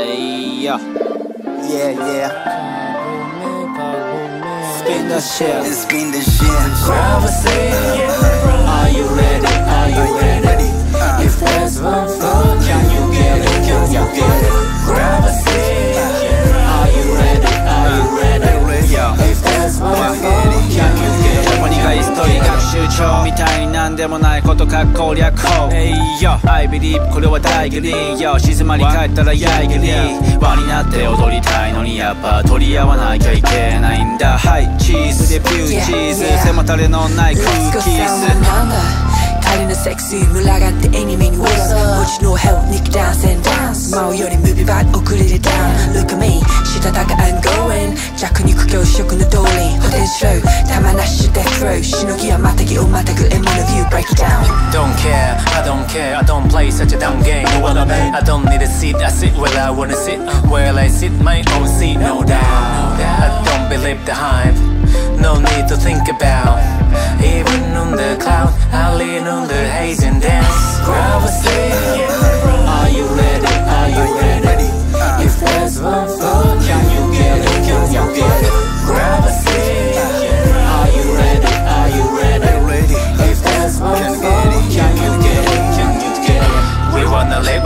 Hey, yeah. Yeah. Spin the shit. Been the shit. Gravity. なでもないことか攻略法。Hey yo. I believe これは大義理よ。静まり返ったらやいぎり輪になって踊りたいのにやっぱ取り合わなきゃいけないんだ。はいチーズデビューチーズ背もたれのない空気椅子彼のセクシー群がってエニミにウォーラー持ちのヘル肉弾戦ダンス舞う。よりムビバッ遅れるダウン Look at me. したたか approach 신호기 안 맞대기 옷맞대기 and of you break it down. Don't care, I don't care, I don't play such a dumb game. You wanna? I don't need a seat, I sit where I wanna sit. Where I sit, my own seat, no doubt. I don't believe the hype, no need to think about.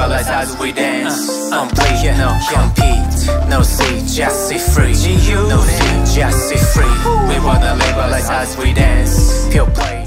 Our lives as we dance. I'm playing, no compete, no see, just see free. No see, just see free. We wanna live our lives as we dance. Pure play.